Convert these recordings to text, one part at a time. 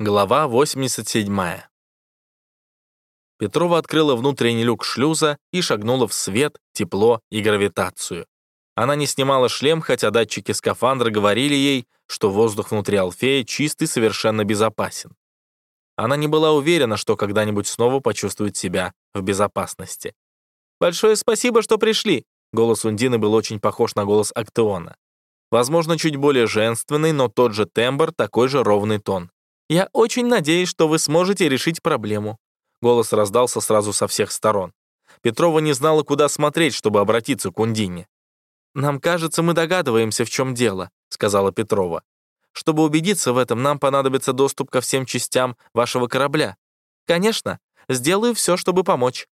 Глава 87. Петрова открыла внутренний люк шлюза и шагнула в свет, тепло и гравитацию. Она не снимала шлем, хотя датчики скафандра говорили ей, что воздух внутри Алфея чистый совершенно безопасен. Она не была уверена, что когда-нибудь снова почувствует себя в безопасности. «Большое спасибо, что пришли!» Голос Ундины был очень похож на голос Актеона. Возможно, чуть более женственный, но тот же тембр, такой же ровный тон. «Я очень надеюсь, что вы сможете решить проблему». Голос раздался сразу со всех сторон. Петрова не знала, куда смотреть, чтобы обратиться к Ундине. «Нам кажется, мы догадываемся, в чем дело», — сказала Петрова. «Чтобы убедиться в этом, нам понадобится доступ ко всем частям вашего корабля. Конечно, сделаю все, чтобы помочь».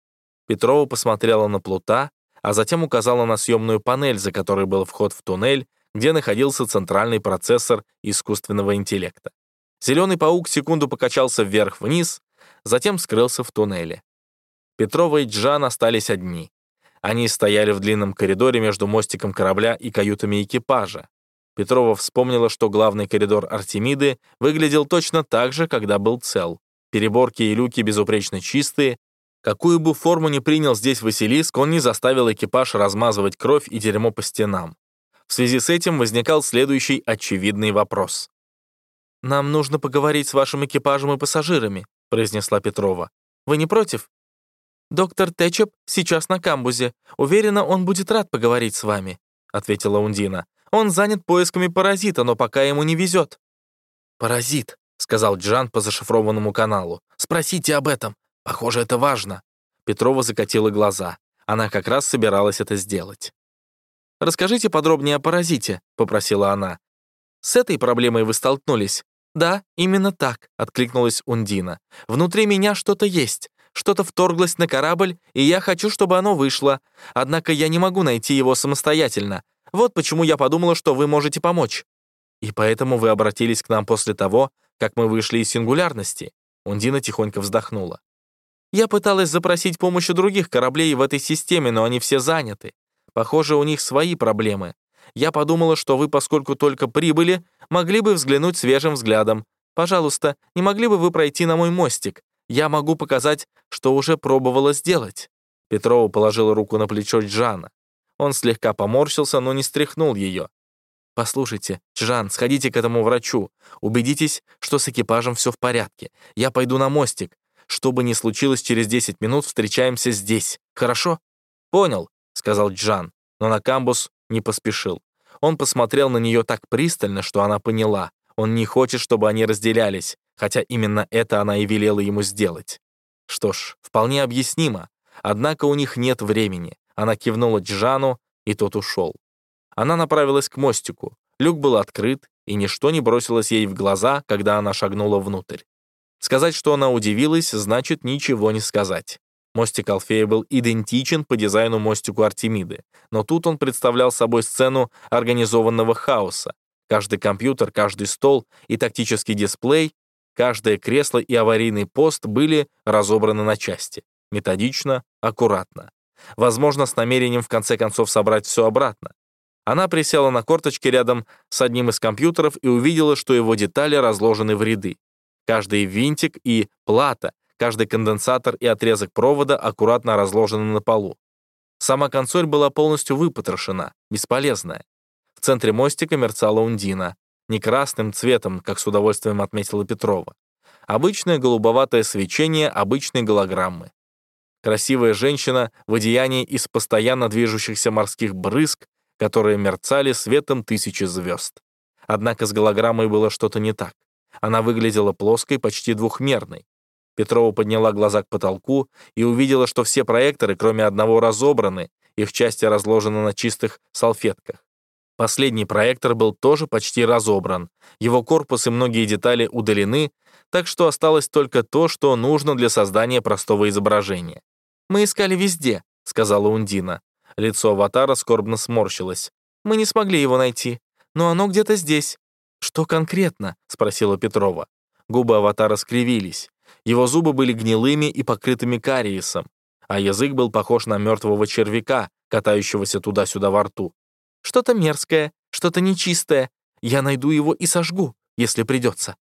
Петрова посмотрела на плута, а затем указала на съемную панель, за которой был вход в туннель, где находился центральный процессор искусственного интеллекта. Зеленый паук секунду покачался вверх-вниз, затем скрылся в туннеле. Петрова и Джан остались одни. Они стояли в длинном коридоре между мостиком корабля и каютами экипажа. Петрова вспомнила, что главный коридор Артемиды выглядел точно так же, когда был цел. Переборки и люки безупречно чистые. Какую бы форму ни принял здесь Василиск, он не заставил экипаж размазывать кровь и дерьмо по стенам. В связи с этим возникал следующий очевидный вопрос. «Нам нужно поговорить с вашим экипажем и пассажирами», произнесла Петрова. «Вы не против?» «Доктор Течеп сейчас на камбузе. Уверена, он будет рад поговорить с вами», ответила Ундина. «Он занят поисками паразита, но пока ему не везет». «Паразит», — сказал Джан по зашифрованному каналу. «Спросите об этом. Похоже, это важно». Петрова закатила глаза. Она как раз собиралась это сделать. «Расскажите подробнее о паразите», — попросила она. «С этой проблемой вы столкнулись?» «Да, именно так», — откликнулась Ундина. «Внутри меня что-то есть. Что-то вторглось на корабль, и я хочу, чтобы оно вышло. Однако я не могу найти его самостоятельно. Вот почему я подумала, что вы можете помочь. И поэтому вы обратились к нам после того, как мы вышли из сингулярности». Ундина тихонько вздохнула. «Я пыталась запросить помощь у других кораблей в этой системе, но они все заняты. Похоже, у них свои проблемы я подумала, что вы, поскольку только прибыли, могли бы взглянуть свежим взглядом. Пожалуйста, не могли бы вы пройти на мой мостик? Я могу показать, что уже пробовала сделать». Петрова положила руку на плечо Джана. Он слегка поморщился, но не стряхнул ее. «Послушайте, Джан, сходите к этому врачу. Убедитесь, что с экипажем все в порядке. Я пойду на мостик. Что бы ни случилось, через 10 минут встречаемся здесь. Хорошо?» «Понял», — сказал Джан, но на камбус не поспешил. Он посмотрел на нее так пристально, что она поняла. Он не хочет, чтобы они разделялись, хотя именно это она и велела ему сделать. Что ж, вполне объяснимо. Однако у них нет времени. Она кивнула Джану, и тот ушел. Она направилась к мостику. Люк был открыт, и ничто не бросилось ей в глаза, когда она шагнула внутрь. Сказать, что она удивилась, значит ничего не сказать. Мостик Алфея был идентичен по дизайну мостику Артемиды, но тут он представлял собой сцену организованного хаоса. Каждый компьютер, каждый стол и тактический дисплей, каждое кресло и аварийный пост были разобраны на части. Методично, аккуратно. Возможно, с намерением в конце концов собрать все обратно. Она присела на корточки рядом с одним из компьютеров и увидела, что его детали разложены в ряды. Каждый винтик и плата Каждый конденсатор и отрезок провода аккуратно разложены на полу. Сама консоль была полностью выпотрошена, бесполезная. В центре мостика мерцала ундина. Не красным цветом, как с удовольствием отметила Петрова. Обычное голубоватое свечение обычной голограммы. Красивая женщина в одеянии из постоянно движущихся морских брызг, которые мерцали светом тысячи звезд. Однако с голограммой было что-то не так. Она выглядела плоской, почти двухмерной. Петрова подняла глаза к потолку и увидела, что все проекторы, кроме одного, разобраны, их части разложены на чистых салфетках. Последний проектор был тоже почти разобран. Его корпус и многие детали удалены, так что осталось только то, что нужно для создания простого изображения. «Мы искали везде», — сказала Ундина. Лицо аватара скорбно сморщилось. «Мы не смогли его найти, но оно где-то здесь». «Что конкретно?» — спросила Петрова. Губы аватара скривились. Его зубы были гнилыми и покрытыми кариесом, а язык был похож на мертвого червяка, катающегося туда-сюда во рту. «Что-то мерзкое, что-то нечистое. Я найду его и сожгу, если придется».